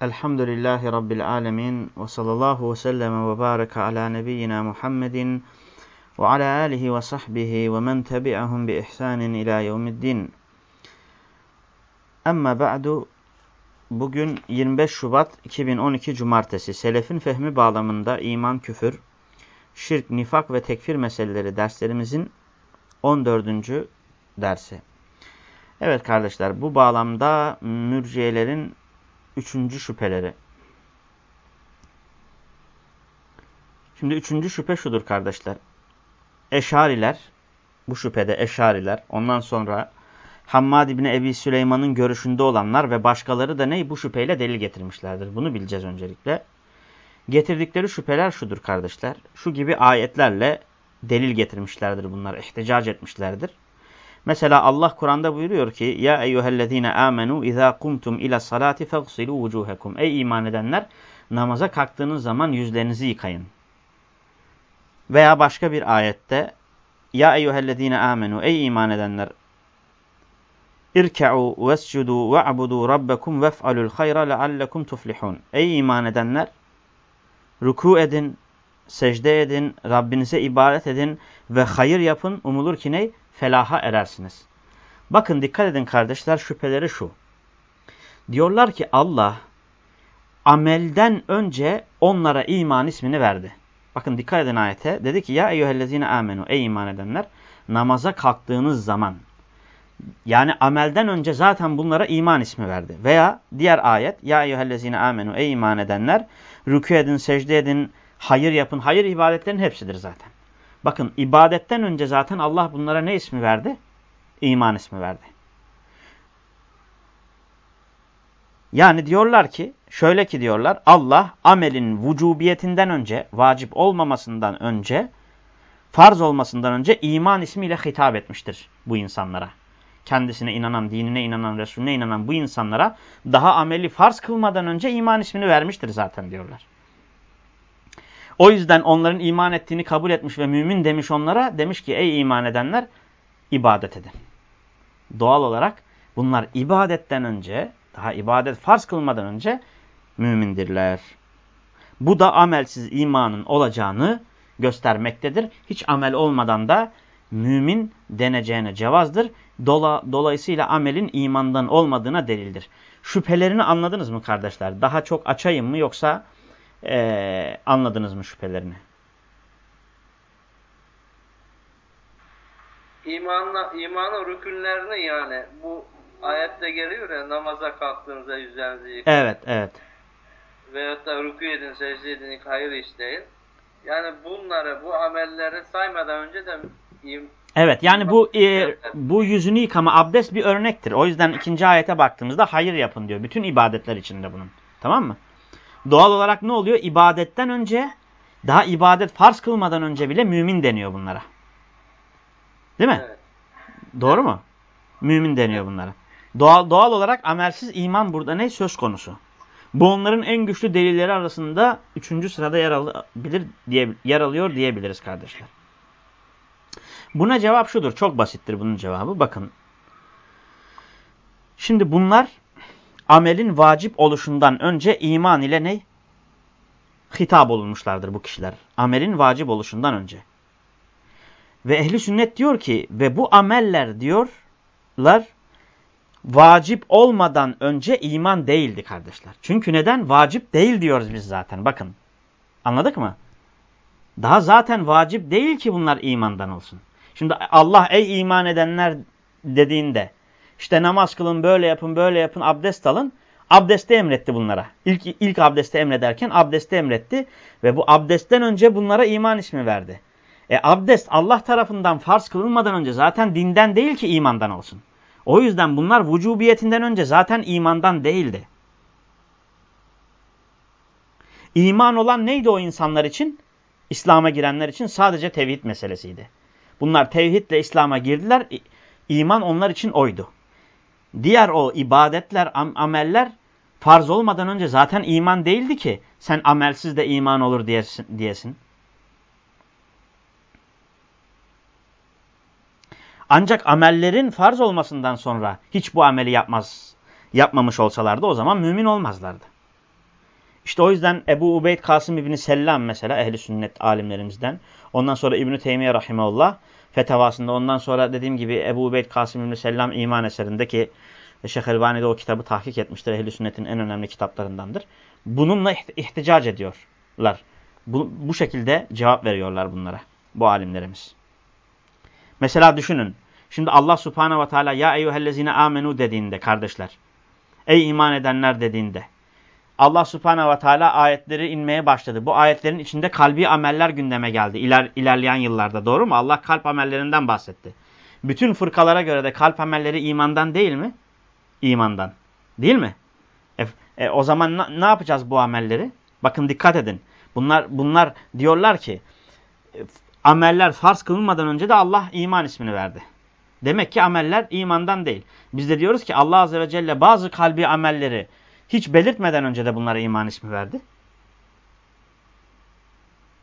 Elhamdülillahi Rabbil alemin ve sallallahu ve sellem ve baraka ala nebiyyina Muhammedin ve ala alihi ve sahbihi ve men tebi'ahum bi ihsanin ila yevmiddin. Amma ba'du bugün 25 Şubat 2012 Cumartesi Selefin fehmi bağlamında iman, küfür, şirk, nifak ve tekfir meseleleri derslerimizin 14. dersi. Evet kardeşler bu bağlamda mürciyelerin üçüncü şüpheleri. Şimdi üçüncü şüphe şudur kardeşler. Eşariler, bu şüphede Eşariler, ondan sonra Hammad İbni Ebi Süleyman'ın görüşünde olanlar ve başkaları da ne? Bu şüpheyle delil getirmişlerdir. Bunu bileceğiz öncelikle. Getirdikleri şüpheler şudur kardeşler. Şu gibi ayetlerle delil getirmişlerdir bunlar. İhticac etmişlerdir. Mesela Allah Kur'an'da buyuruyor ki ya eyyuhellezine amenu iza kumtum ila salati fagsilu vucuhakum. Ey iman edenler namaza kalktığınız zaman yüzlerinizi yıkayın. Veya başka bir ayette ya eyyuhellezine amenu ey iman edenler İrke'u vescudu ve'budu rabbekum vef'alul hayra leallekum tuflihun. Ey iman edenler ruku edin, secde edin, Rabbinize ibadet edin ve hayır yapın. Umulur ki ne? Felaha erersiniz. Bakın dikkat edin kardeşler şüpheleri şu. Diyorlar ki Allah amelden önce onlara iman ismini verdi. Bakın dikkat edin ayete. Dedi ki ya eyyühellezine amenu ey iman edenler namaza kalktığınız zaman yani amelden önce zaten bunlara iman ismi verdi. Veya diğer ayet ya eyyühellezine amenu ey iman edenler rükû edin, secde edin, hayır yapın. Hayır ibadetlerin hepsidir zaten. Bakın ibadetten önce zaten Allah bunlara ne ismi verdi? İman ismi verdi. Yani diyorlar ki, şöyle ki diyorlar, Allah amelin vücubiyetinden önce, vacip olmamasından önce, farz olmasından önce iman ismiyle hitap etmiştir bu insanlara. Kendisine inanan, dinine inanan, Resulüne inanan bu insanlara daha ameli farz kılmadan önce iman ismini vermiştir zaten diyorlar. O yüzden onların iman ettiğini kabul etmiş ve mümin demiş onlara. Demiş ki ey iman edenler ibadet edin. Doğal olarak bunlar ibadetten önce, daha ibadet farz kılmadan önce mümindirler. Bu da amelsiz imanın olacağını göstermektedir. Hiç amel olmadan da mümin deneceğine cevazdır. Dola, dolayısıyla amelin imandan olmadığına delildir. Şüphelerini anladınız mı kardeşler? Daha çok açayım mı yoksa ee, anladınız mı şüphelerini? İmanla, imanın rükünlerini yani bu ayette geliyor ya namaza kalktığınızda yüzlerinizi yıkayın. Evet, evet. Veyahut da rükû edin, secde edin, hayır isteyin. Yani bunları, bu amelleri saymadan önce de Evet yani bu e, bu yüzünü yıkama abdest bir örnektir. O yüzden ikinci ayete baktığımızda hayır yapın diyor. Bütün ibadetler içinde bunun. Tamam mı? Doğal olarak ne oluyor? İbadetten önce, daha ibadet farz kılmadan önce bile mümin deniyor bunlara. Değil mi? Evet. Doğru mu? Mümin deniyor bunlara. Doğal, doğal olarak amelsiz iman burada ne? Söz konusu. Bu onların en güçlü delilleri arasında üçüncü sırada yer, alabilir, diye, yer alıyor diyebiliriz kardeşler. Buna cevap şudur. Çok basittir bunun cevabı. Bakın. Şimdi bunlar amelin vacip oluşundan önce iman ile ne? Hitap olunmuşlardır bu kişiler. Amelin vacip oluşundan önce. Ve ehli sünnet diyor ki ve bu ameller diyorlar vacip olmadan önce iman değildi kardeşler. Çünkü neden? Vacip değil diyoruz biz zaten. Bakın. Anladık mı? Daha zaten vacip değil ki bunlar imandan olsun. Şimdi Allah ey iman edenler dediğinde işte namaz kılın, böyle yapın, böyle yapın, abdest alın. Abdesti emretti bunlara. İlk, ilk abdesti emrederken abdesti emretti. Ve bu abdestten önce bunlara iman ismi verdi. E abdest Allah tarafından farz kılınmadan önce zaten dinden değil ki imandan olsun. O yüzden bunlar vücubiyetinden önce zaten imandan değildi. İman olan neydi o insanlar için? İslam'a girenler için sadece tevhid meselesiydi. Bunlar tevhidle İslam'a girdiler. İman onlar için oydu. Diğer o ibadetler, am ameller farz olmadan önce zaten iman değildi ki sen amelsiz de iman olur diyesin. diyesin. Ancak amellerin farz olmasından sonra hiç bu ameli yapmaz, yapmamış olsalardı o zaman mümin olmazlardı. İşte o yüzden Ebu Ubeyd Kasım İbni Sellam mesela ehli sünnet alimlerimizden. Ondan sonra İbni Teymiye Rahimeullah fetavasında ondan sonra dediğim gibi Ebu Ubeyd Kasım İbni Sellam iman eserindeki Şeyh Elbani de o kitabı tahkik etmiştir. Ehli sünnetin en önemli kitaplarındandır. Bununla ihticac ediyorlar. Bu, bu şekilde cevap veriyorlar bunlara. Bu alimlerimiz. Mesela düşünün. Şimdi Allah subhanehu ve teala ya eyyühellezine amenu dediğinde kardeşler. Ey iman edenler dediğinde. Allah subhanehu ve teala ayetleri inmeye başladı. Bu ayetlerin içinde kalbi ameller gündeme geldi İler, ilerleyen yıllarda. Doğru mu? Allah kalp amellerinden bahsetti. Bütün fırkalara göre de kalp amelleri imandan değil mi? İmandan. Değil mi? E, e, o zaman na, ne yapacağız bu amelleri? Bakın dikkat edin. Bunlar bunlar diyorlar ki e, ameller farz kılınmadan önce de Allah iman ismini verdi. Demek ki ameller imandan değil. Biz de diyoruz ki Allah Azze ve Celle bazı kalbi amelleri hiç belirtmeden önce de bunlara iman ismi verdi.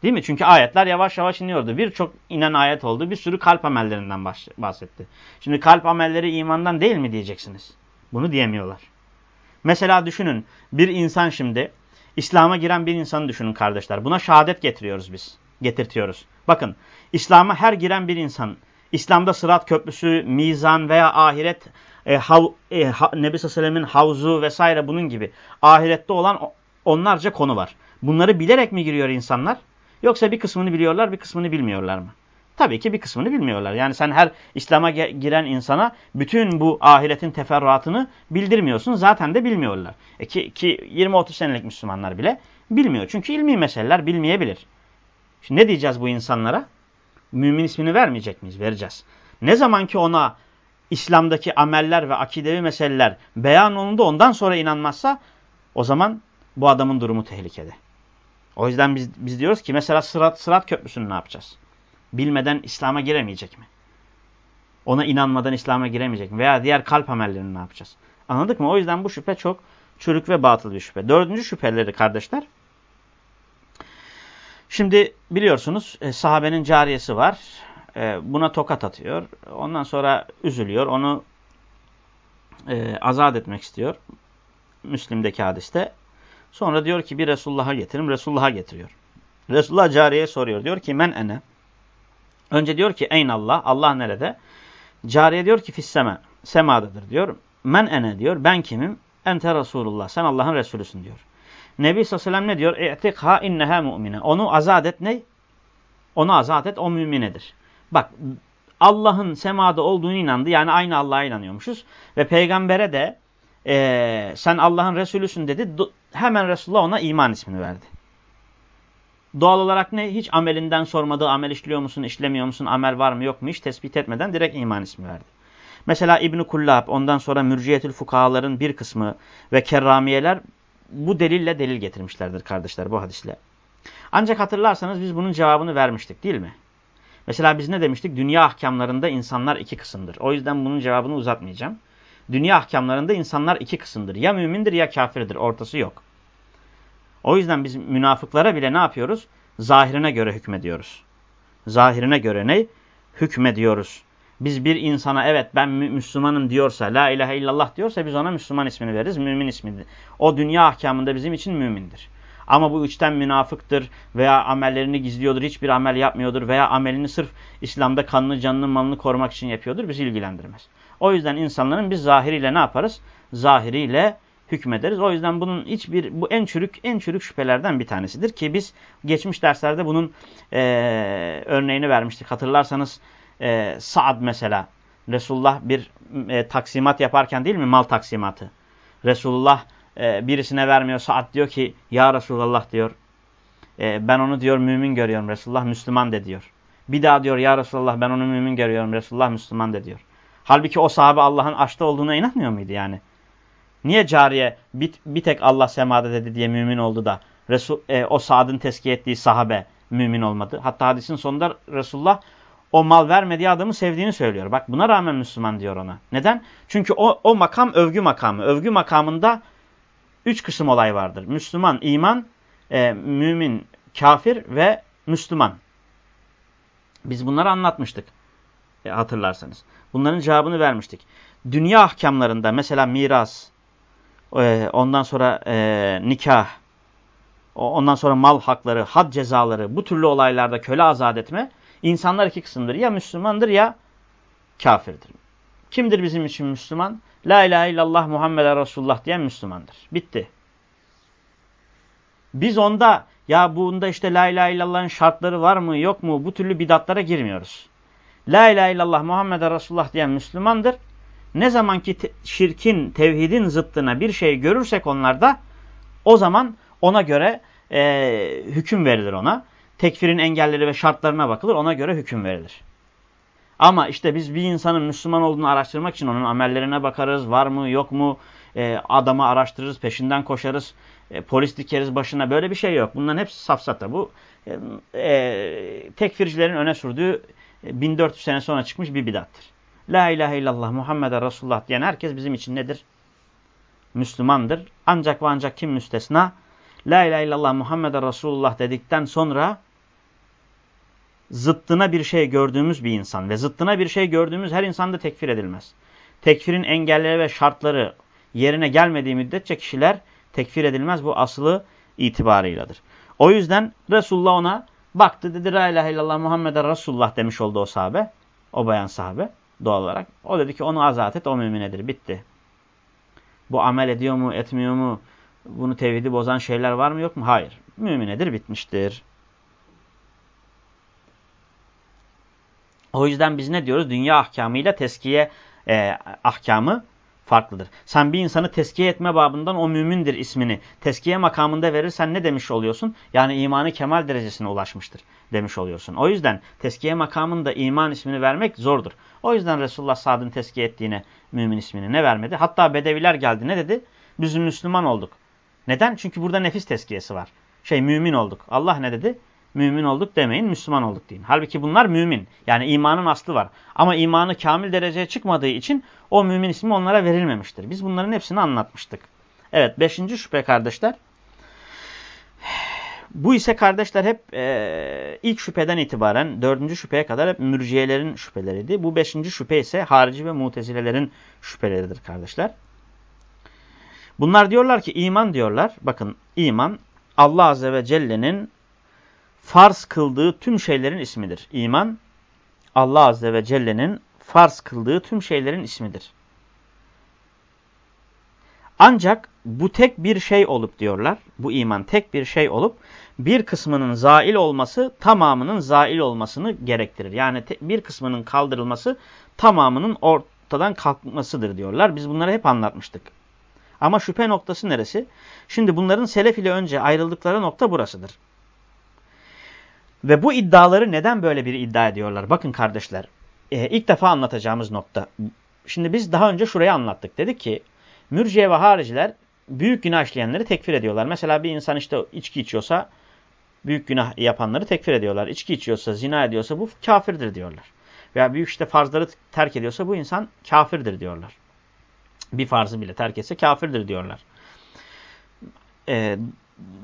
Değil mi? Çünkü ayetler yavaş yavaş iniyordu. Birçok inen ayet oldu. Bir sürü kalp amellerinden bahsetti. Şimdi kalp amelleri imandan değil mi diyeceksiniz? Bunu diyemiyorlar. Mesela düşünün bir insan şimdi İslam'a giren bir insanı düşünün kardeşler. Buna şehadet getiriyoruz biz. Getirtiyoruz. Bakın İslam'a her giren bir insan İslam'da sırat köprüsü, mizan veya ahiret e, hav, e, ha, Nebi Sallallahu havzu vesaire bunun gibi ahirette olan onlarca konu var. Bunları bilerek mi giriyor insanlar? Yoksa bir kısmını biliyorlar bir kısmını bilmiyorlar mı? Tabii ki bir kısmını bilmiyorlar. Yani sen her İslam'a giren insana bütün bu ahiretin teferruatını bildirmiyorsun. Zaten de bilmiyorlar. E ki, ki 20-30 senelik Müslümanlar bile bilmiyor. Çünkü ilmi meseleler bilmeyebilir. Şimdi ne diyeceğiz bu insanlara? Mümin ismini vermeyecek miyiz? Vereceğiz. Ne zaman ki ona İslam'daki ameller ve akidevi meseleler beyan olundu ondan sonra inanmazsa o zaman bu adamın durumu tehlikede. O yüzden biz, biz diyoruz ki mesela sırat, sırat köprüsünü ne yapacağız? Bilmeden İslam'a giremeyecek mi? Ona inanmadan İslam'a giremeyecek mi? Veya diğer kalp amellerini ne yapacağız? Anladık mı? O yüzden bu şüphe çok çürük ve batıl bir şüphe. Dördüncü şüpheleri kardeşler. Şimdi biliyorsunuz e, sahabenin cariyesi var. E, buna tokat atıyor. Ondan sonra üzülüyor. Onu e, azat etmek istiyor. Müslim'deki hadiste. Sonra diyor ki bir Resulullah'a getirin. Resulullah'a getiriyor. Resulullah cariyeye soruyor. Diyor ki men ene. Önce diyor ki eyn Allah. Allah nerede? Cariye diyor ki fisseme. Semadadır diyor. Men ene diyor. Ben kimim? Ente Resulullah. Sen Allah'ın Resulüsün diyor. Nebi sallallahu aleyhi ve sellem ne diyor? İ'tikha inneha mu'mine. Onu azat et ne? Onu azat et o müminedir. Bak Allah'ın semada olduğunu inandı. Yani aynı Allah'a inanıyormuşuz. Ve peygambere de e, sen Allah'ın Resulüsün dedi. Hemen Resulullah ona iman ismini verdi. Doğal olarak ne? Hiç amelinden sormadığı amel işliyor musun, işlemiyor musun, amel var mı yok mu hiç tespit etmeden direkt iman ismi verdi. Mesela İbn-i Kullab, ondan sonra Mürciyetül Fukahaların bir kısmı ve Kerramiyeler bu delille delil getirmişlerdir kardeşler bu hadisle. Ancak hatırlarsanız biz bunun cevabını vermiştik değil mi? Mesela biz ne demiştik? Dünya ahkamlarında insanlar iki kısımdır. O yüzden bunun cevabını uzatmayacağım. Dünya ahkamlarında insanlar iki kısımdır. Ya mümindir ya kafirdir. Ortası yok. O yüzden biz münafıklara bile ne yapıyoruz? Zahirine göre hükmediyoruz. Zahirine göre ne? Hükmediyoruz. Biz bir insana evet ben Müslümanım diyorsa, la ilahe illallah diyorsa biz ona Müslüman ismini veririz, mümin ismini. O dünya ahkamında bizim için mümindir. Ama bu içten münafıktır veya amellerini gizliyordur, hiçbir amel yapmıyordur veya amelini sırf İslam'da kanını, canını, malını korumak için yapıyordur, bizi ilgilendirmez. O yüzden insanların biz zahiriyle ne yaparız? Zahiriyle hükmederiz. O yüzden bunun hiçbir, bu en çürük, en çürük şüphelerden bir tanesidir ki biz geçmiş derslerde bunun e, örneğini vermiştik. Hatırlarsanız e, Saad mesela Resulullah bir e, taksimat yaparken değil mi mal taksimatı? Resulullah e, birisine vermiyor. Saad diyor ki ya Resulullah diyor e, ben onu diyor mümin görüyorum. Resulullah Müslüman de diyor. Bir daha diyor ya Resulullah ben onu mümin görüyorum. Resulullah Müslüman de diyor. Halbuki o sahabe Allah'ın açta olduğuna inanmıyor muydu yani? Niye cariye bir, bir tek Allah semada dedi diye mümin oldu da Resul, e, o Saad'ın tezkiye ettiği sahabe mümin olmadı? Hatta hadisin sonunda Resulullah o mal vermediği adamı sevdiğini söylüyor. Bak buna rağmen Müslüman diyor ona. Neden? Çünkü o, o makam övgü makamı. Övgü makamında üç kısım olay vardır. Müslüman, iman, e, mümin, kafir ve Müslüman. Biz bunları anlatmıştık e, hatırlarsanız. Bunların cevabını vermiştik. Dünya ahkamlarında mesela miras, e, ondan sonra e, nikah, ondan sonra mal hakları, had cezaları, bu türlü olaylarda köle azat etme insanlar iki kısımdır. Ya Müslümandır ya kafirdir. Kimdir bizim için Müslüman? La ilahe illallah Muhammeden Resulullah diyen Müslümandır. Bitti. Biz onda ya bunda işte la ilahe illallah'ın şartları var mı yok mu bu türlü bidatlara girmiyoruz. La ilahe illallah Muhammeden Resulullah diyen Müslümandır. Ne zamanki te şirkin, tevhidin zıttına bir şey görürsek onlarda o zaman ona göre e, hüküm verilir ona. Tekfirin engelleri ve şartlarına bakılır ona göre hüküm verilir. Ama işte biz bir insanın Müslüman olduğunu araştırmak için onun amellerine bakarız. Var mı yok mu e, adamı araştırırız peşinden koşarız. E, polis dikeriz başına böyle bir şey yok. Bunların hepsi safsata. Bu e, e, tekfircilerin öne sürdüğü 1400 sene sonra çıkmış bir bidattır. La ilahe illallah Muhammeden Resulullah diyen herkes bizim için nedir? Müslümandır. Ancak ve ancak kim müstesna? La ilahe illallah Muhammeden Resulullah dedikten sonra zıttına bir şey gördüğümüz bir insan ve zıttına bir şey gördüğümüz her insanda tekfir edilmez. Tekfirin engelleri ve şartları yerine gelmediği müddetçe kişiler tekfir edilmez. Bu aslı itibarıyladır. O yüzden Resulullah ona baktı dedi La ilahe illallah Muhammeden Resulullah demiş oldu o sahabe. O bayan sahabe doğal olarak. O dedi ki onu azat et o müminedir. Bitti. Bu amel ediyor mu etmiyor mu? Bunu tevhidi bozan şeyler var mı yok mu? Hayır. Müminedir bitmiştir. O yüzden biz ne diyoruz? Dünya ahkamıyla teskiye e, ahkamı farklıdır. Sen bir insanı teskiye etme babından o mümindir ismini teskiye makamında verirsen ne demiş oluyorsun? Yani imanı kemal derecesine ulaşmıştır demiş oluyorsun. O yüzden teskiye makamında iman ismini vermek zordur. O yüzden Resulullah Sad'ın teskiye ettiğine mümin ismini ne vermedi? Hatta Bedeviler geldi ne dedi? Biz Müslüman olduk. Neden? Çünkü burada nefis teskiyesi var. Şey mümin olduk. Allah ne dedi? Mümin olduk demeyin, Müslüman olduk deyin. Halbuki bunlar mümin. Yani imanın aslı var. Ama imanı kamil dereceye çıkmadığı için o mümin ismi onlara verilmemiştir. Biz bunların hepsini anlatmıştık. Evet, beşinci şüphe kardeşler. Bu ise kardeşler hep e, ilk şüpheden itibaren dördüncü şüpheye kadar hep mürciyelerin şüpheleriydi. Bu beşinci şüphe ise harici ve mutezilelerin şüpheleridir kardeşler. Bunlar diyorlar ki iman diyorlar. Bakın iman Allah Azze ve Celle'nin farz kıldığı tüm şeylerin ismidir. İman, Allah Azze ve Celle'nin farz kıldığı tüm şeylerin ismidir. Ancak bu tek bir şey olup diyorlar, bu iman tek bir şey olup bir kısmının zail olması tamamının zail olmasını gerektirir. Yani bir kısmının kaldırılması tamamının ortadan kalkmasıdır diyorlar. Biz bunları hep anlatmıştık. Ama şüphe noktası neresi? Şimdi bunların selef ile önce ayrıldıkları nokta burasıdır. Ve bu iddiaları neden böyle bir iddia ediyorlar? Bakın kardeşler, e, ilk defa anlatacağımız nokta. Şimdi biz daha önce şurayı anlattık. Dedik ki, mürciye ve hariciler büyük günah işleyenleri tekfir ediyorlar. Mesela bir insan işte içki içiyorsa, büyük günah yapanları tekfir ediyorlar. İçki içiyorsa, zina ediyorsa bu kafirdir diyorlar. Veya büyük işte farzları terk ediyorsa bu insan kafirdir diyorlar. Bir farzı bile terk etse kafirdir diyorlar. Ee,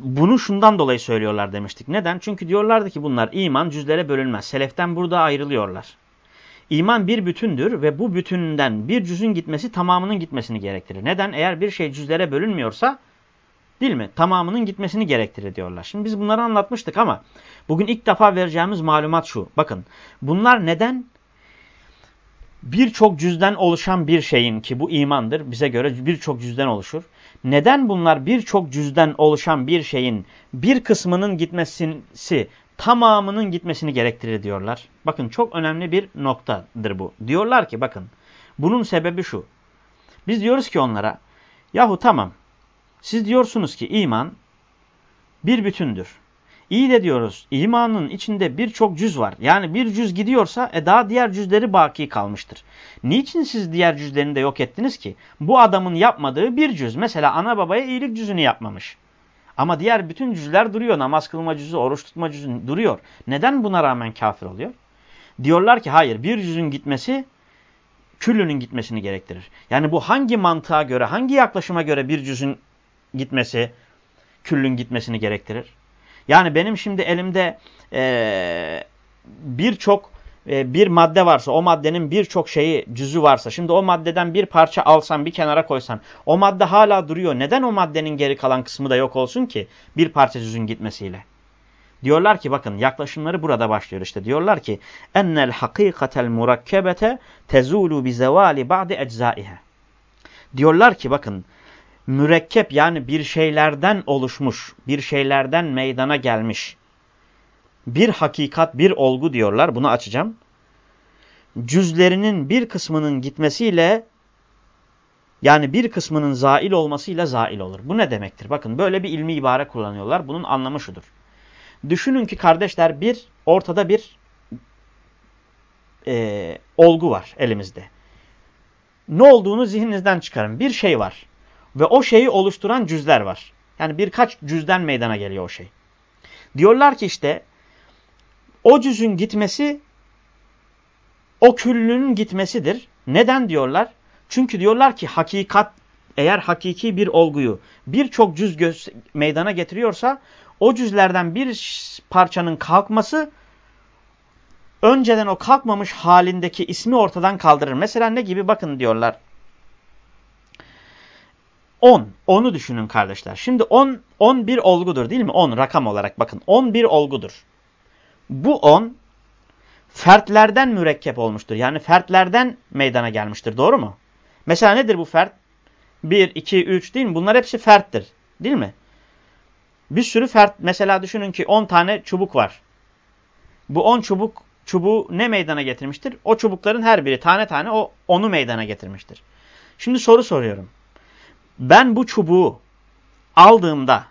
bunu şundan dolayı söylüyorlar demiştik. Neden? Çünkü diyorlardı ki bunlar iman cüzlere bölünmez. Seleften burada ayrılıyorlar. İman bir bütündür ve bu bütünden bir cüzün gitmesi tamamının gitmesini gerektirir. Neden? Eğer bir şey cüzlere bölünmüyorsa değil mi? Tamamının gitmesini gerektirir diyorlar. Şimdi biz bunları anlatmıştık ama bugün ilk defa vereceğimiz malumat şu. Bakın bunlar neden birçok cüzden oluşan bir şeyin ki bu imandır bize göre birçok cüzden oluşur neden bunlar birçok cüzden oluşan bir şeyin bir kısmının gitmesi tamamının gitmesini gerektirir diyorlar. Bakın çok önemli bir noktadır bu. Diyorlar ki bakın bunun sebebi şu. Biz diyoruz ki onlara yahu tamam siz diyorsunuz ki iman bir bütündür. İyi de diyoruz imanın içinde birçok cüz var. Yani bir cüz gidiyorsa e daha diğer cüzleri baki kalmıştır. Niçin siz diğer cüzlerini de yok ettiniz ki? Bu adamın yapmadığı bir cüz. Mesela ana babaya iyilik cüzünü yapmamış. Ama diğer bütün cüzler duruyor. Namaz kılma cüzü, oruç tutma cüzü duruyor. Neden buna rağmen kafir oluyor? Diyorlar ki hayır bir cüzün gitmesi küllünün gitmesini gerektirir. Yani bu hangi mantığa göre, hangi yaklaşıma göre bir cüzün gitmesi küllün gitmesini gerektirir? Yani benim şimdi elimde e, birçok e, bir madde varsa o maddenin birçok şeyi cüzü varsa şimdi o maddeden bir parça alsan bir kenara koysan o madde hala duruyor. Neden o maddenin geri kalan kısmı da yok olsun ki bir parça cüzün gitmesiyle? Diyorlar ki bakın yaklaşımları burada başlıyor işte. Diyorlar ki ennel hakikatel murakkebete tezulu bi zevali ba'di eczaiha. Diyorlar ki bakın mürekkep yani bir şeylerden oluşmuş, bir şeylerden meydana gelmiş bir hakikat, bir olgu diyorlar. Bunu açacağım. Cüzlerinin bir kısmının gitmesiyle yani bir kısmının zail olmasıyla zail olur. Bu ne demektir? Bakın böyle bir ilmi ibare kullanıyorlar. Bunun anlamı şudur. Düşünün ki kardeşler bir ortada bir e, olgu var elimizde. Ne olduğunu zihninizden çıkarın. Bir şey var. Ve o şeyi oluşturan cüzler var. Yani birkaç cüzden meydana geliyor o şey. Diyorlar ki işte o cüzün gitmesi o küllünün gitmesidir. Neden diyorlar? Çünkü diyorlar ki hakikat eğer hakiki bir olguyu birçok cüz meydana getiriyorsa o cüzlerden bir parçanın kalkması önceden o kalkmamış halindeki ismi ortadan kaldırır. Mesela ne gibi bakın diyorlar. 10. 10'u düşünün kardeşler. Şimdi 10 10 bir olgudur değil mi? 10 rakam olarak bakın. 10 bir olgudur. Bu 10 fertlerden mürekkep olmuştur. Yani fertlerden meydana gelmiştir. Doğru mu? Mesela nedir bu fert? 1, 2, 3 değil mi? Bunlar hepsi ferttir. Değil mi? Bir sürü fert. Mesela düşünün ki 10 tane çubuk var. Bu 10 çubuk çubuğu ne meydana getirmiştir? O çubukların her biri tane tane o onu meydana getirmiştir. Şimdi soru soruyorum. Ben bu çubuğu aldığımda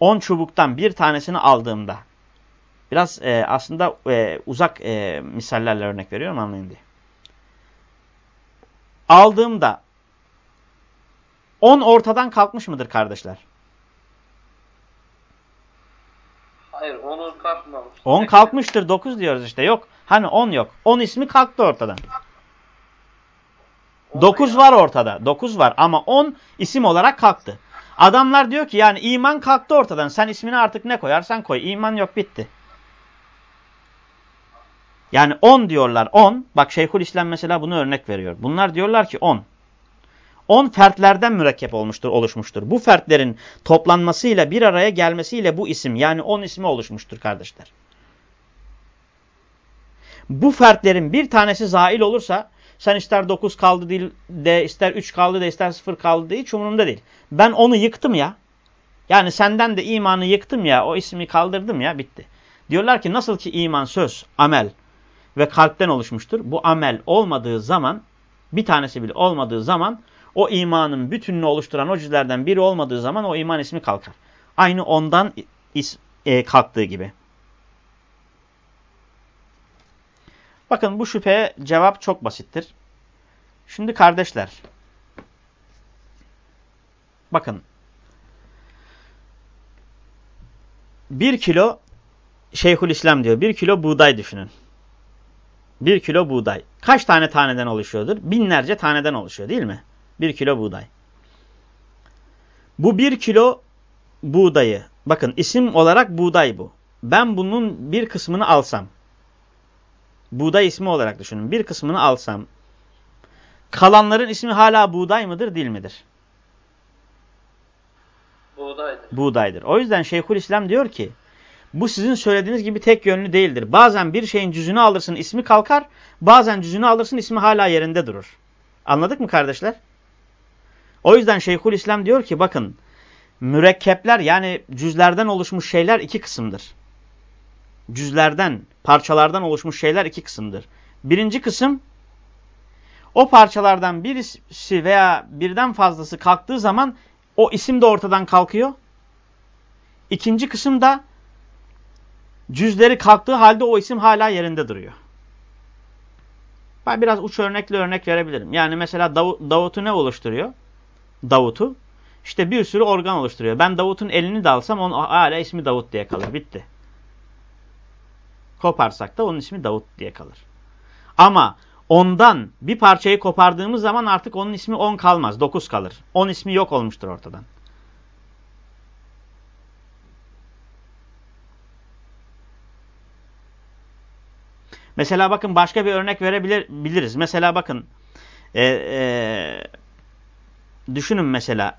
10 çubuktan bir tanesini aldığımda Biraz e, aslında e, uzak e, misallerle örnek veriyorum anlayın diye. Aldığımda 10 ortadan kalkmış mıdır kardeşler? Hayır 10 kalkmamış. 10 kalkmıştır 9 diyoruz işte yok. Hani 10 yok. 10 ismi kalktı ortadan. 9 var ortada. 9 var ama 10 isim olarak kalktı. Adamlar diyor ki yani iman kalktı ortadan. Sen ismini artık ne koyarsan koy. İman yok bitti. Yani 10 diyorlar 10. Bak Şeyhül İslam mesela bunu örnek veriyor. Bunlar diyorlar ki 10. 10 fertlerden mürekkep olmuştur, oluşmuştur. Bu fertlerin toplanmasıyla bir araya gelmesiyle bu isim yani 10 ismi oluşmuştur kardeşler. Bu fertlerin bir tanesi zail olursa sen ister 9 kaldı değil de ister 3 kaldı da ister 0 kaldı değil hiç umurumda değil. Ben onu yıktım ya. Yani senden de imanı yıktım ya o ismi kaldırdım ya bitti. Diyorlar ki nasıl ki iman söz, amel ve kalpten oluşmuştur. Bu amel olmadığı zaman bir tanesi bile olmadığı zaman o imanın bütününü oluşturan o cüzlerden biri olmadığı zaman o iman ismi kalkar. Aynı ondan is, e, kalktığı gibi. Bakın bu şüpheye cevap çok basittir. Şimdi kardeşler. Bakın. Bir kilo Şeyhülislam diyor. Bir kilo buğday düşünün. Bir kilo buğday. Kaç tane taneden oluşuyordur? Binlerce taneden oluşuyor değil mi? Bir kilo buğday. Bu bir kilo buğdayı. Bakın isim olarak buğday bu. Ben bunun bir kısmını alsam. Buğday ismi olarak düşünün. Bir kısmını alsam. Kalanların ismi hala buğday mıdır değil midir? Buğdaydır. Buğdaydır. O yüzden Şeyhülislam diyor ki bu sizin söylediğiniz gibi tek yönlü değildir. Bazen bir şeyin cüzünü alırsın ismi kalkar. Bazen cüzünü alırsın ismi hala yerinde durur. Anladık mı kardeşler? O yüzden Şeyhül İslam diyor ki bakın mürekkepler yani cüzlerden oluşmuş şeyler iki kısımdır. Cüzlerden, parçalardan oluşmuş şeyler iki kısımdır. Birinci kısım o parçalardan birisi veya birden fazlası kalktığı zaman o isim de ortadan kalkıyor. İkinci kısım da cüzleri kalktığı halde o isim hala yerinde duruyor. Ben biraz uç örnekle örnek verebilirim. Yani mesela Davut'u ne oluşturuyor? Davut'u. İşte bir sürü organ oluşturuyor. Ben Davut'un elini de alsam onun hala ismi Davut diye kalır. Bitti. Koparsak da onun ismi Davut diye kalır. Ama ondan bir parçayı kopardığımız zaman artık onun ismi 10 kalmaz. 9 kalır. 10 ismi yok olmuştur ortadan. Mesela bakın başka bir örnek verebiliriz. Mesela bakın e, e, düşünün mesela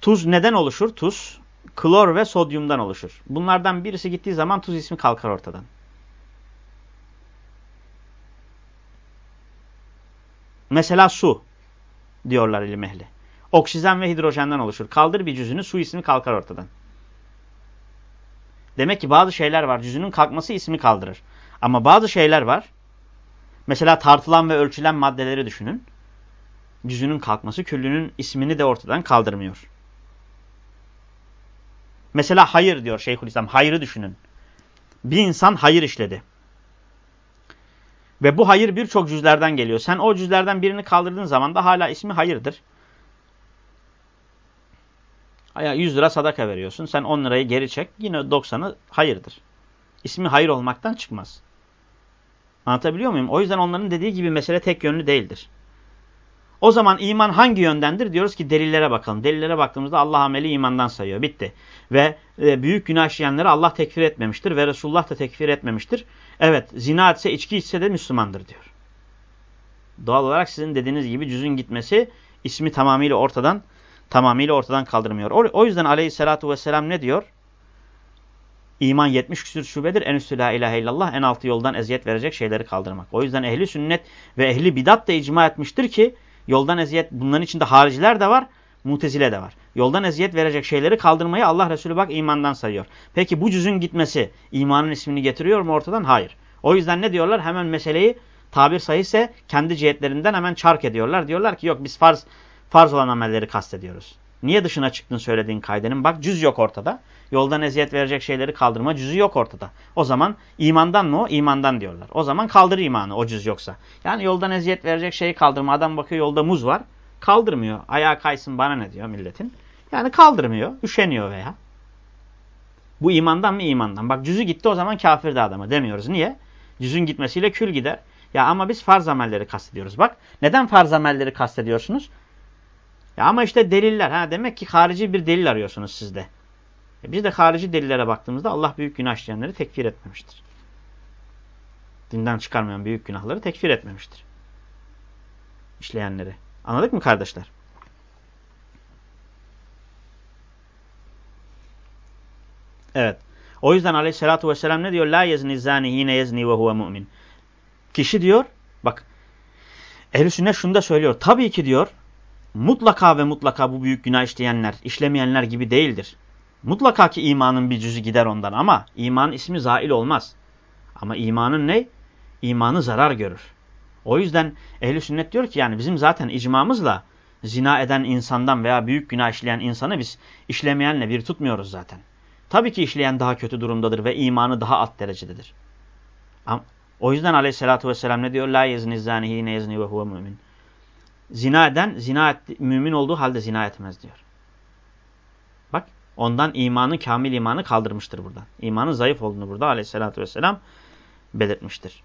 tuz neden oluşur? Tuz klor ve sodyumdan oluşur. Bunlardan birisi gittiği zaman tuz ismi kalkar ortadan. Mesela su diyorlar ilim ehli. Oksijen ve hidrojenden oluşur. Kaldır bir cüzünü su ismi kalkar ortadan. Demek ki bazı şeyler var. Cüzünün kalkması ismi kaldırır. Ama bazı şeyler var. Mesela tartılan ve ölçülen maddeleri düşünün. Cüzünün kalkması küllünün ismini de ortadan kaldırmıyor. Mesela hayır diyor Şeyhülislam. Hayırı düşünün. Bir insan hayır işledi. Ve bu hayır birçok cüzlerden geliyor. Sen o cüzlerden birini kaldırdığın zaman da hala ismi hayırdır. Aya 100 lira sadaka veriyorsun. Sen 10 lirayı geri çek. Yine 90'ı hayırdır. İsmi hayır olmaktan çıkmaz. Anlatabiliyor muyum? O yüzden onların dediği gibi mesele tek yönlü değildir. O zaman iman hangi yöndendir? Diyoruz ki delillere bakalım. Delillere baktığımızda Allah ameli imandan sayıyor. Bitti. Ve e, büyük günah işleyenleri Allah tekfir etmemiştir ve Resulullah da tekfir etmemiştir. Evet zina etse içki içse de Müslümandır diyor. Doğal olarak sizin dediğiniz gibi cüzün gitmesi ismi tamamıyla ortadan tamamıyla ortadan kaldırmıyor. O, o yüzden aleyhissalatu vesselam ne diyor? İman 70 küsür şubedir. En üstü la ilahe illallah en altı yoldan eziyet verecek şeyleri kaldırmak. O yüzden ehli sünnet ve ehli bidat da icma etmiştir ki yoldan eziyet bunların içinde hariciler de var, mutezile de var. Yoldan eziyet verecek şeyleri kaldırmayı Allah Resulü bak imandan sayıyor. Peki bu cüzün gitmesi imanın ismini getiriyor mu ortadan? Hayır. O yüzden ne diyorlar? Hemen meseleyi tabir sayısı kendi cihetlerinden hemen çark ediyorlar. Diyorlar ki yok biz farz farz olan amelleri kastediyoruz. Niye dışına çıktın söylediğin kaydenin? Bak cüz yok ortada. Yoldan eziyet verecek şeyleri kaldırma cüzü yok ortada. O zaman imandan mı o? İmandan diyorlar. O zaman kaldır imanı o cüz yoksa. Yani yoldan eziyet verecek şeyi kaldırma. Adam bakıyor yolda muz var. Kaldırmıyor. Ayağa kaysın bana ne diyor milletin. Yani kaldırmıyor. Üşeniyor veya. Bu imandan mı? imandan. Bak cüzü gitti o zaman kafirdi adama demiyoruz. Niye? Cüzün gitmesiyle kül gider. Ya ama biz farz amelleri kastediyoruz. Bak neden farz amelleri kastediyorsunuz? Ya ama işte deliller. Ha demek ki harici bir delil arıyorsunuz sizde. E biz de harici delillere baktığımızda Allah büyük günah işleyenleri tekfir etmemiştir. Dinden çıkarmayan büyük günahları tekfir etmemiştir. İşleyenleri. Anladık mı kardeşler? Evet. O yüzden aleyhissalatü vesselam ne diyor? La yezni zani yine yezni ve huve mu'min. Kişi diyor, bak ehl sünnet şunu da söylüyor. Tabii ki diyor, mutlaka ve mutlaka bu büyük günah işleyenler, işlemeyenler gibi değildir. Mutlaka ki imanın bir cüzü gider ondan ama imanın ismi zail olmaz. Ama imanın ne? İmanı zarar görür. O yüzden ehli sünnet diyor ki yani bizim zaten icmamızla zina eden insandan veya büyük günah işleyen insanı biz işlemeyenle bir tutmuyoruz zaten. Tabii ki işleyen daha kötü durumdadır ve imanı daha alt derecededir. O yüzden aleyhissalatü vesselam ne diyor? La yezni zanihi ne yezni ve huve mümin. Zina eden, zina et, mümin olduğu halde zina etmez diyor. Ondan imanı, kamil imanı kaldırmıştır burada. İmanın zayıf olduğunu burada aleyhissalatü vesselam belirtmiştir.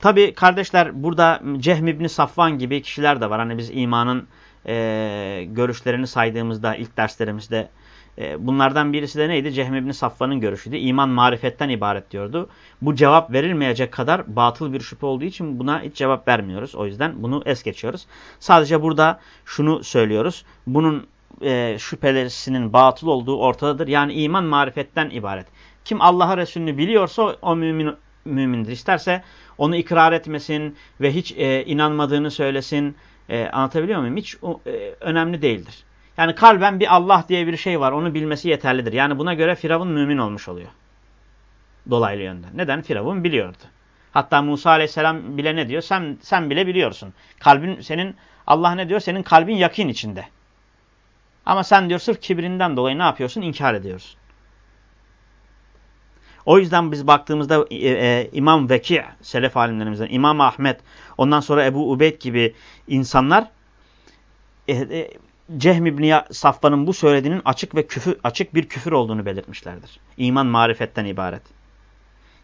Tabi kardeşler burada Cehm İbni Safvan gibi kişiler de var. Hani biz imanın e, görüşlerini saydığımızda ilk derslerimizde e, bunlardan birisi de neydi? Cehm İbni Safvan'ın görüşüydü. İman marifetten ibaret diyordu. Bu cevap verilmeyecek kadar batıl bir şüphe olduğu için buna hiç cevap vermiyoruz. O yüzden bunu es geçiyoruz. Sadece burada şunu söylüyoruz. Bunun e, şüphelerisinin batıl olduğu ortadadır. Yani iman marifetten ibaret. Kim Allah'a Resulünü biliyorsa o mümin, mümindir. İsterse onu ikrar etmesin ve hiç e, inanmadığını söylesin. E, anlatabiliyor muyum? Hiç e, önemli değildir. Yani kalben bir Allah diye bir şey var. Onu bilmesi yeterlidir. Yani buna göre Firavun mümin olmuş oluyor. Dolaylı yönden. Neden? Firavun biliyordu. Hatta Musa aleyhisselam bile ne diyor? Sen, sen bile biliyorsun. Kalbin senin Allah ne diyor? Senin kalbin yakin içinde. Ama sen diyor sırf kibrinden dolayı ne yapıyorsun? İnkar ediyorsun. O yüzden biz baktığımızda e, e, İmam Veki, Selef alimlerimizden, İmam Ahmet, ondan sonra Ebu Ubeyd gibi insanlar e, e, Cehm İbni Safvan'ın bu söylediğinin açık ve küfür, açık bir küfür olduğunu belirtmişlerdir. İman marifetten ibaret.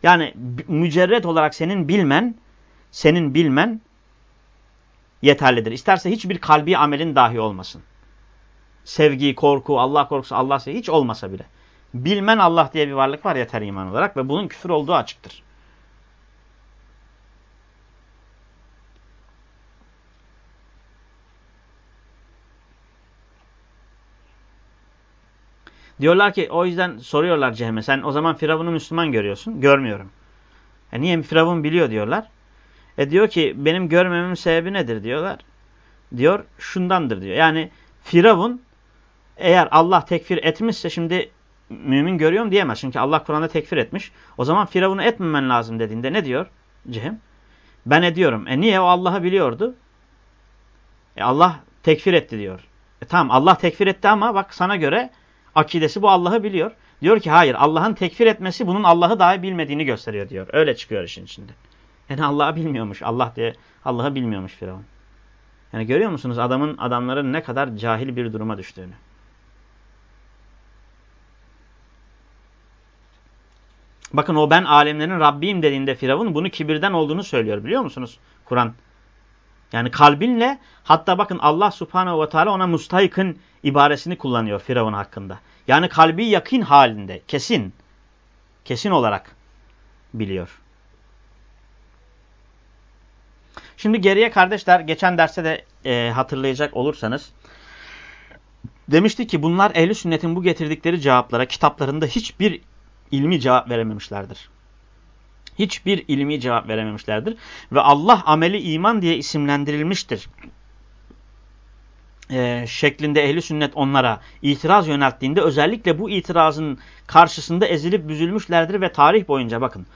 Yani mücerret olarak senin bilmen, senin bilmen yeterlidir. İsterse hiçbir kalbi amelin dahi olmasın sevgi, korku, Allah korkusu, Allah sevgi hiç olmasa bile. Bilmen Allah diye bir varlık var yeter iman olarak ve bunun küfür olduğu açıktır. Diyorlar ki o yüzden soruyorlar Cehme sen o zaman Firavun'u Müslüman görüyorsun. Görmüyorum. E niye Firavun biliyor diyorlar. E diyor ki benim görmememin sebebi nedir diyorlar. Diyor şundandır diyor. Yani Firavun eğer Allah tekfir etmişse şimdi mümin görüyorum diyemez. Çünkü Allah Kur'an'da tekfir etmiş. O zaman Firavun'u etmemen lazım dediğinde ne diyor Cehim? Ben ediyorum. E niye? O Allah'ı biliyordu. E Allah tekfir etti diyor. E tamam Allah tekfir etti ama bak sana göre akidesi bu Allah'ı biliyor. Diyor ki hayır Allah'ın tekfir etmesi bunun Allah'ı dahi bilmediğini gösteriyor diyor. Öyle çıkıyor işin içinde. Yani Allah'ı bilmiyormuş. Allah diye Allah'ı bilmiyormuş Firavun. Yani görüyor musunuz adamın adamların ne kadar cahil bir duruma düştüğünü. Bakın o ben alemlerin Rabbiyim dediğinde Firavun bunu kibirden olduğunu söylüyor biliyor musunuz? Kur'an. Yani kalbinle hatta bakın Allah subhanehu ve teala ona mustahikın ibaresini kullanıyor Firavun hakkında. Yani kalbi yakın halinde kesin. Kesin olarak biliyor. Şimdi geriye kardeşler geçen derste de e, hatırlayacak olursanız demişti ki bunlar ehli sünnetin bu getirdikleri cevaplara kitaplarında hiçbir ilmi cevap verememişlerdir. Hiçbir ilmi cevap verememişlerdir. Ve Allah ameli iman diye isimlendirilmiştir. Ee, şeklinde ehli sünnet onlara itiraz yönelttiğinde özellikle bu itirazın karşısında ezilip büzülmüşlerdir ve tarih boyunca bakın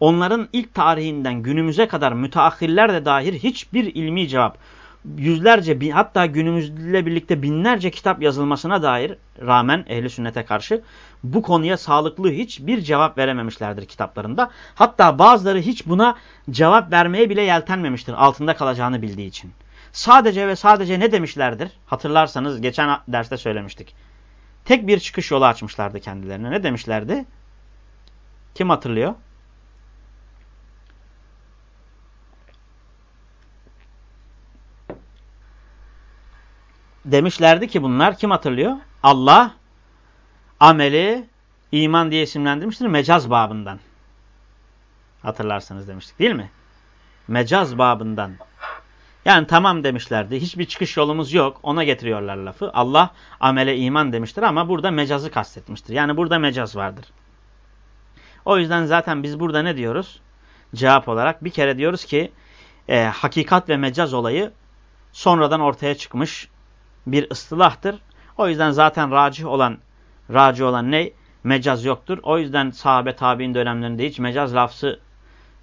onların ilk tarihinden günümüze kadar müteahhirler de dahil hiçbir ilmi cevap yüzlerce hatta günümüzle birlikte binlerce kitap yazılmasına dair rağmen ehli sünnete karşı bu konuya sağlıklı hiçbir cevap verememişlerdir kitaplarında. Hatta bazıları hiç buna cevap vermeye bile yeltenmemiştir altında kalacağını bildiği için. Sadece ve sadece ne demişlerdir? Hatırlarsanız geçen derste söylemiştik. Tek bir çıkış yolu açmışlardı kendilerine. Ne demişlerdi? Kim hatırlıyor? Demişlerdi ki bunlar kim hatırlıyor? Allah ameli iman diye isimlendirmiştir mecaz babından. Hatırlarsanız demiştik değil mi? Mecaz babından. Yani tamam demişlerdi. Hiçbir çıkış yolumuz yok. Ona getiriyorlar lafı. Allah amele iman demiştir ama burada mecazı kastetmiştir. Yani burada mecaz vardır. O yüzden zaten biz burada ne diyoruz? Cevap olarak bir kere diyoruz ki e, hakikat ve mecaz olayı sonradan ortaya çıkmış bir ıstılahtır. O yüzden zaten racih olan raci olan ne? Mecaz yoktur. O yüzden sahabe tabi'in dönemlerinde hiç mecaz lafzı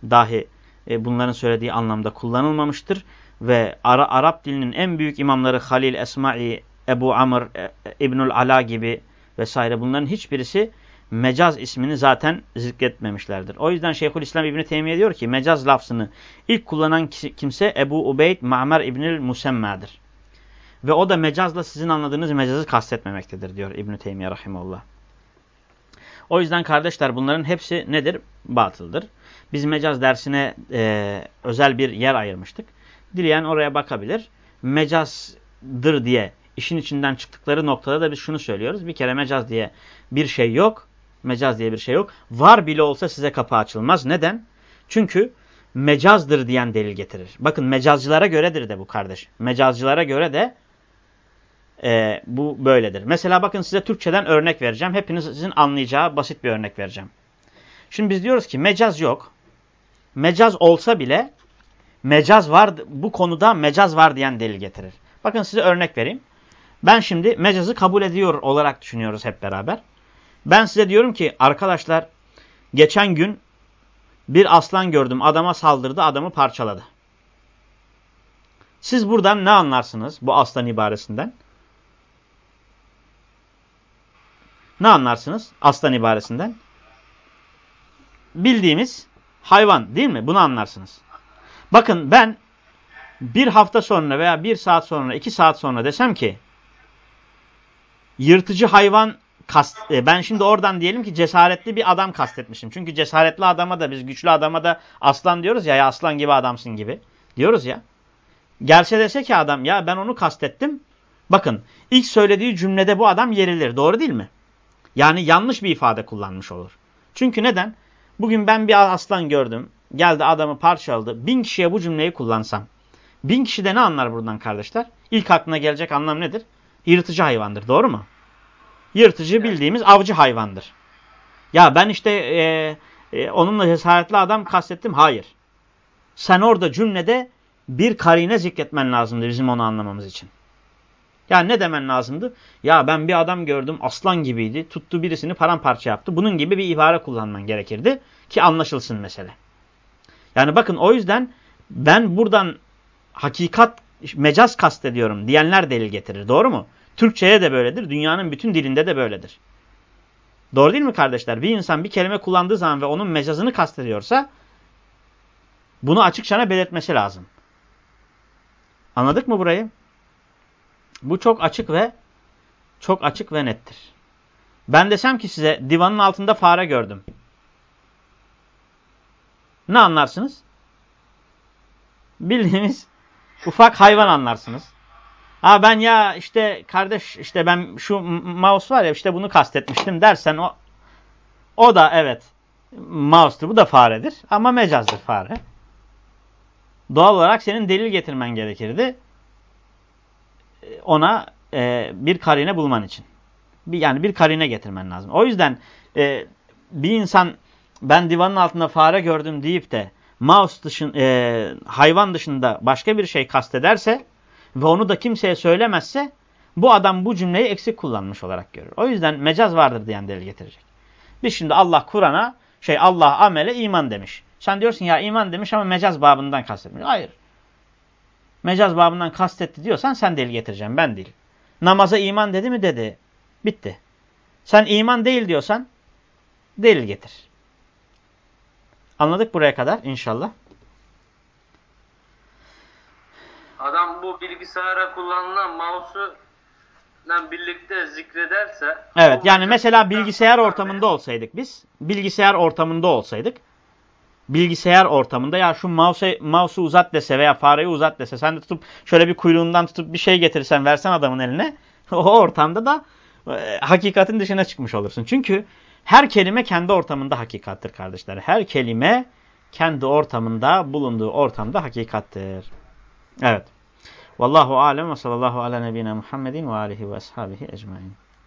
dahi e, bunların söylediği anlamda kullanılmamıştır. Ve Ara, Arap dilinin en büyük imamları Halil Esma'i, Ebu Amr, e, İbnül Ala gibi vesaire bunların hiçbirisi mecaz ismini zaten zikretmemişlerdir. O yüzden Şeyhülislam İbni Teymiye diyor ki mecaz lafzını ilk kullanan kimse Ebu Ubeyd Ma'mer İbnül Musemma'dır. Ve o da mecazla sizin anladığınız mecazı kastetmemektedir diyor İbn-i Teymiye Rahimullah. O yüzden kardeşler bunların hepsi nedir? Batıldır. Biz mecaz dersine e, özel bir yer ayırmıştık. Dileyen oraya bakabilir. Mecazdır diye işin içinden çıktıkları noktada da biz şunu söylüyoruz. Bir kere mecaz diye bir şey yok. Mecaz diye bir şey yok. Var bile olsa size kapı açılmaz. Neden? Çünkü mecazdır diyen delil getirir. Bakın mecazcılara göredir de bu kardeş. Mecazcılara göre de e, bu böyledir. Mesela bakın size Türkçeden örnek vereceğim. Hepinizin anlayacağı basit bir örnek vereceğim. Şimdi biz diyoruz ki mecaz yok. Mecaz olsa bile mecaz var bu konuda mecaz var diyen delil getirir. Bakın size örnek vereyim. Ben şimdi mecazı kabul ediyor olarak düşünüyoruz hep beraber. Ben size diyorum ki arkadaşlar geçen gün bir aslan gördüm adama saldırdı adamı parçaladı. Siz buradan ne anlarsınız bu aslan ibaresinden? Ne anlarsınız aslan ibaresinden? Bildiğimiz hayvan değil mi? Bunu anlarsınız. Bakın ben bir hafta sonra veya bir saat sonra, iki saat sonra desem ki yırtıcı hayvan kast, e, ben şimdi oradan diyelim ki cesaretli bir adam kastetmişim. Çünkü cesaretli adama da biz güçlü adama da aslan diyoruz ya, ya aslan gibi adamsın gibi diyoruz ya. Gelse dese ki adam ya ben onu kastettim. Bakın ilk söylediği cümlede bu adam yerilir. Doğru değil mi? Yani yanlış bir ifade kullanmış olur. Çünkü neden? Bugün ben bir aslan gördüm. Geldi adamı parçaladı. Bin kişiye bu cümleyi kullansam. Bin kişi de ne anlar buradan kardeşler? İlk aklına gelecek anlam nedir? Yırtıcı hayvandır. Doğru mu? Yırtıcı bildiğimiz avcı hayvandır. Ya ben işte e, e, onunla cesaretli adam kastettim. Hayır. Sen orada cümlede bir karine zikretmen lazımdı bizim onu anlamamız için. Yani ne demen lazımdı? Ya ben bir adam gördüm aslan gibiydi. Tuttu birisini paramparça yaptı. Bunun gibi bir ibare kullanman gerekirdi ki anlaşılsın mesele. Yani bakın o yüzden ben buradan hakikat mecaz kastediyorum diyenler delil getirir. Doğru mu? Türkçe'ye de böyledir. Dünyanın bütün dilinde de böyledir. Doğru değil mi kardeşler? Bir insan bir kelime kullandığı zaman ve onun mecazını kastediyorsa bunu açıkçana belirtmesi lazım. Anladık mı burayı? Bu çok açık ve çok açık ve nettir. Ben desem ki size divanın altında fare gördüm. Ne anlarsınız? Bildiğimiz ufak hayvan anlarsınız. Ha ben ya işte kardeş işte ben şu mouse var ya işte bunu kastetmiştim dersen o o da evet mouse'tur bu da faredir ama mecazdır fare. Doğal olarak senin delil getirmen gerekirdi ona e, bir karine bulman için. Bir, yani bir karine getirmen lazım. O yüzden e, bir insan ben divanın altında fare gördüm deyip de mouse dışın, e, hayvan dışında başka bir şey kastederse ve onu da kimseye söylemezse bu adam bu cümleyi eksik kullanmış olarak görür. O yüzden mecaz vardır diyen delil getirecek. Biz şimdi Allah Kur'an'a şey Allah amele iman demiş. Sen diyorsun ya iman demiş ama mecaz babından kastetmiş. Hayır mecaz babından kastetti diyorsan sen delil getireceğim ben değil. Namaza iman dedi mi dedi. Bitti. Sen iman değil diyorsan delil getir. Anladık buraya kadar inşallah. Adam bu bilgisayara kullanılan mouse'u birlikte zikrederse Evet yani mesela bilgisayar ortamında olsaydık biz bilgisayar ortamında olsaydık bilgisayar ortamında ya şu mouse'u mouse uzat dese veya fareyi uzat dese sen de tutup şöyle bir kuyruğundan tutup bir şey getirsen versen adamın eline o ortamda da e, hakikatin dışına çıkmış olursun. Çünkü her kelime kendi ortamında hakikattir kardeşler. Her kelime kendi ortamında bulunduğu ortamda hakikattir. Evet. Vallahu alem ve sallallahu ala nebine Muhammedin ve alihi ve ashabihi ecmain.